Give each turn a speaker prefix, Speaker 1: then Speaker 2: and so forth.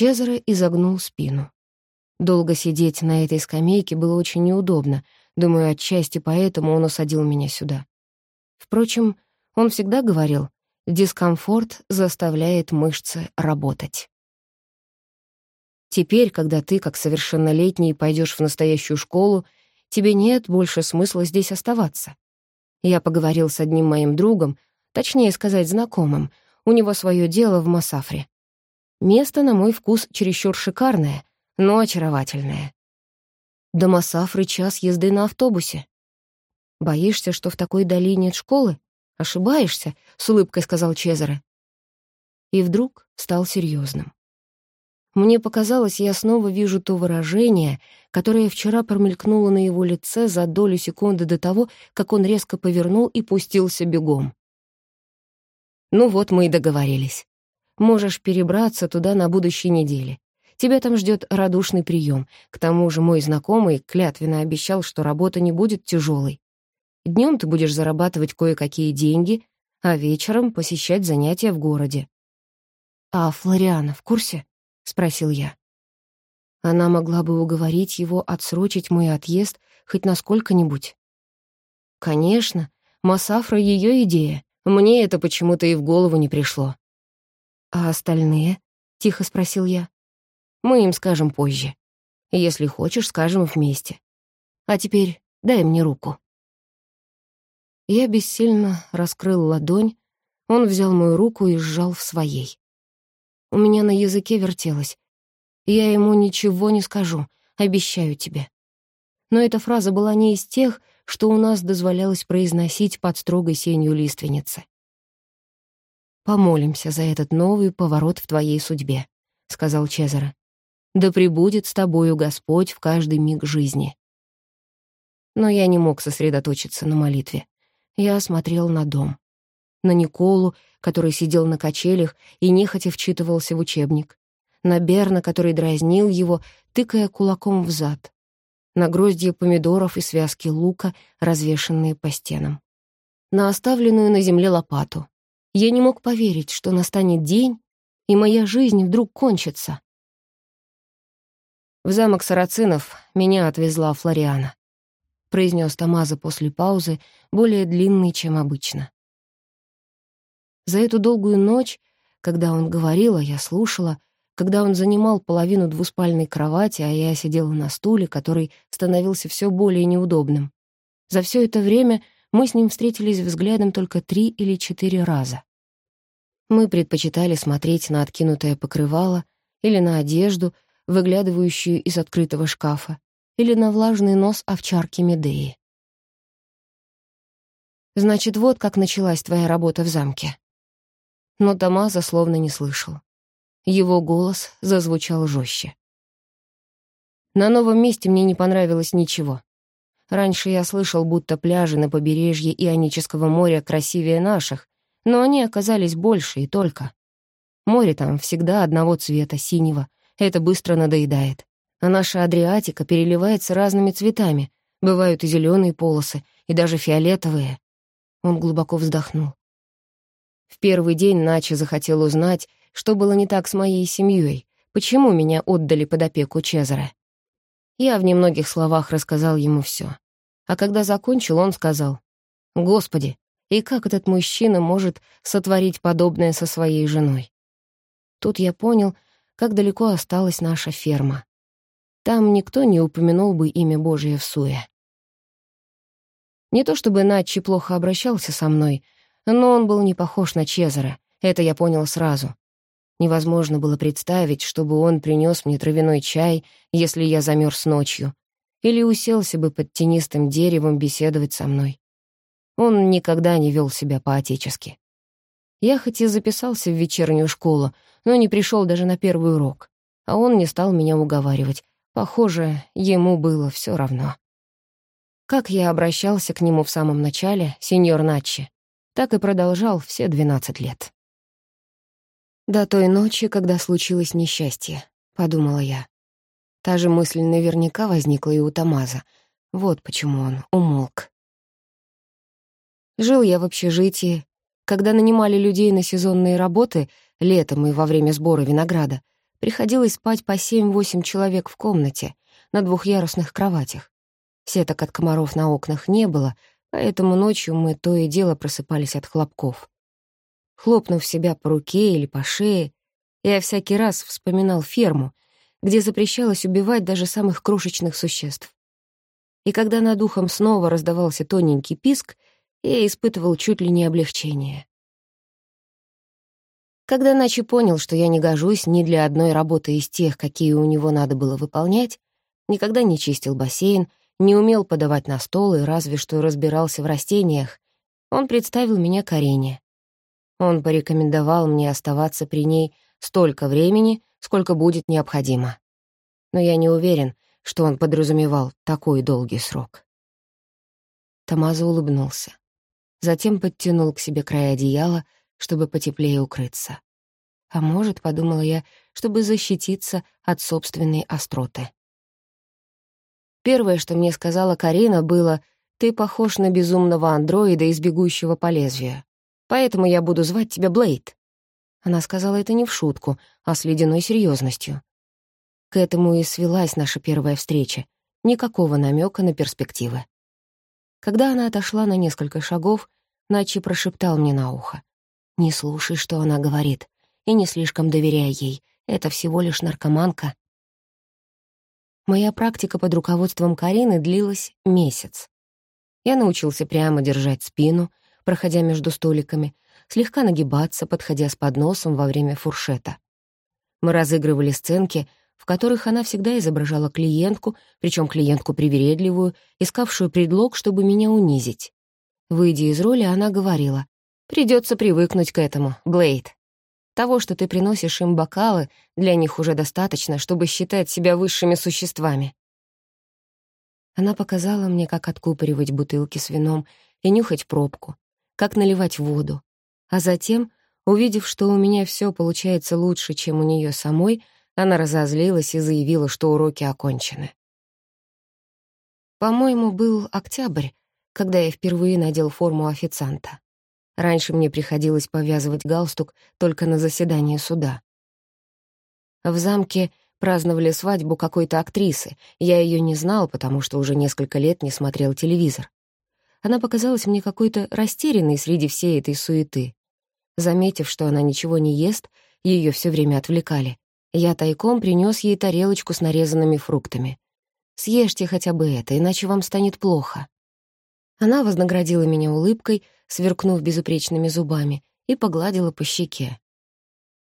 Speaker 1: Чезаре изогнул спину. Долго сидеть на этой скамейке было очень неудобно. Думаю, отчасти поэтому он усадил меня сюда. Впрочем, он всегда говорил, дискомфорт заставляет мышцы работать. Теперь, когда ты, как совершеннолетний, пойдешь в настоящую школу, тебе нет больше смысла здесь оставаться. Я поговорил с одним моим другом, точнее сказать, знакомым. У него свое дело в Масафре. Место, на мой вкус, чересчур шикарное, но очаровательное. До Масафры час езды на автобусе. Боишься, что в такой дали нет школы? Ошибаешься, — с улыбкой сказал Чезаре. И вдруг стал серьезным. Мне показалось, я снова вижу то выражение, которое вчера промелькнуло на его лице за долю секунды до того, как он резко повернул и пустился бегом. «Ну вот мы и договорились. Можешь перебраться туда на будущей неделе. Тебя там ждет радушный прием. К тому же мой знакомый клятвенно обещал, что работа не будет тяжелой. Днем ты будешь зарабатывать кое-какие деньги, а вечером посещать занятия в городе. «А Флориана в курсе?» — спросил я. Она могла бы уговорить его отсрочить мой отъезд хоть на сколько-нибудь. Конечно, Масафра — ее идея. Мне это почему-то и в голову не пришло. «А остальные?» — тихо спросил я. Мы им скажем позже. Если хочешь, скажем вместе. А теперь дай мне руку». Я бессильно раскрыл ладонь, он взял мою руку и сжал в своей. У меня на языке вертелось. «Я ему ничего не скажу, обещаю тебе». Но эта фраза была не из тех, что у нас дозволялось произносить под строгой сенью лиственницы. «Помолимся за этот новый поворот в твоей судьбе», — сказал Чезаре. Да пребудет с тобою Господь в каждый миг жизни. Но я не мог сосредоточиться на молитве. Я смотрел на дом. На Николу, который сидел на качелях и нехотя вчитывался в учебник. На Берна, который дразнил его, тыкая кулаком в зад. На гроздья помидоров и связки лука, развешанные по стенам. На оставленную на земле лопату. Я не мог поверить, что настанет день, и моя жизнь вдруг кончится. «В замок Сарацинов меня отвезла Флориана», — произнес Тамаза после паузы, более длинный, чем обычно. За эту долгую ночь, когда он говорил, а я слушала, когда он занимал половину двуспальной кровати, а я сидела на стуле, который становился все более неудобным. За все это время мы с ним встретились взглядом только три или четыре раза. Мы предпочитали смотреть на откинутое покрывало или на одежду, выглядывающую из открытого шкафа, или на влажный нос овчарки Медеи. «Значит, вот как началась твоя работа в замке». Но Тамаза словно не слышал. Его голос зазвучал жестче. На новом месте мне не понравилось ничего. Раньше я слышал, будто пляжи на побережье Ионического моря красивее наших, но они оказались больше и только. Море там всегда одного цвета, синего, это быстро надоедает. А наша Адриатика переливается разными цветами. Бывают и зеленые полосы, и даже фиолетовые. Он глубоко вздохнул. В первый день Начи захотел узнать, что было не так с моей семьей, почему меня отдали под опеку Чезаре. Я в немногих словах рассказал ему все. А когда закончил, он сказал, «Господи, и как этот мужчина может сотворить подобное со своей женой?» Тут я понял, как далеко осталась наша ферма. Там никто не упомянул бы имя Божие в суе. Не то чтобы Натчи плохо обращался со мной, но он был не похож на Чезаре, это я понял сразу. Невозможно было представить, чтобы он принес мне травяной чай, если я замерз ночью, или уселся бы под тенистым деревом беседовать со мной. Он никогда не вел себя по-отечески. Я хоть и записался в вечернюю школу, но не пришел даже на первый урок. А он не стал меня уговаривать. Похоже, ему было все равно. Как я обращался к нему в самом начале, сеньор Начи, так и продолжал все двенадцать лет. До той ночи, когда случилось несчастье, подумала я. Та же мысль наверняка возникла и у Тамаза. Вот почему он умолк. Жил я в общежитии, когда нанимали людей на сезонные работы, летом и во время сбора винограда, Приходилось спать по семь-восемь человек в комнате, на двухъярусных кроватях. Сеток от комаров на окнах не было, поэтому ночью мы то и дело просыпались от хлопков. Хлопнув себя по руке или по шее, я всякий раз вспоминал ферму, где запрещалось убивать даже самых крошечных существ. И когда над ухом снова раздавался тоненький писк, я испытывал чуть ли не облегчение. Когда Начи понял, что я не гожусь ни для одной работы из тех, какие у него надо было выполнять, никогда не чистил бассейн, не умел подавать на стол и разве что разбирался в растениях, он представил меня Карине. Он порекомендовал мне оставаться при ней столько времени, сколько будет необходимо. Но я не уверен, что он подразумевал такой долгий срок. Тамаза улыбнулся. Затем подтянул к себе край одеяла — чтобы потеплее укрыться. А может, подумала я, чтобы защититься от собственной остроты. Первое, что мне сказала Карина, было «Ты похож на безумного андроида, избегущего по лезвию. Поэтому я буду звать тебя Блейд». Она сказала это не в шутку, а с ледяной серьезностью. К этому и свелась наша первая встреча. Никакого намека на перспективы. Когда она отошла на несколько шагов, Начи прошептал мне на ухо. Не слушай, что она говорит, и не слишком доверяй ей. Это всего лишь наркоманка. Моя практика под руководством Карины длилась месяц. Я научился прямо держать спину, проходя между столиками, слегка нагибаться, подходя с подносом во время фуршета. Мы разыгрывали сценки, в которых она всегда изображала клиентку, причем клиентку привередливую, искавшую предлог, чтобы меня унизить. Выйдя из роли, она говорила, Придется привыкнуть к этому, Блейд. Того, что ты приносишь им бокалы, для них уже достаточно, чтобы считать себя высшими существами. Она показала мне, как откупоривать бутылки с вином и нюхать пробку, как наливать воду. А затем, увидев, что у меня все получается лучше, чем у нее самой, она разозлилась и заявила, что уроки окончены. По-моему, был октябрь, когда я впервые надел форму официанта. Раньше мне приходилось повязывать галстук только на заседании суда. В замке праздновали свадьбу какой-то актрисы. Я ее не знал, потому что уже несколько лет не смотрел телевизор. Она показалась мне какой-то растерянной среди всей этой суеты. Заметив, что она ничего не ест, ее все время отвлекали. Я тайком принес ей тарелочку с нарезанными фруктами. «Съешьте хотя бы это, иначе вам станет плохо». Она вознаградила меня улыбкой, сверкнув безупречными зубами, и погладила по щеке.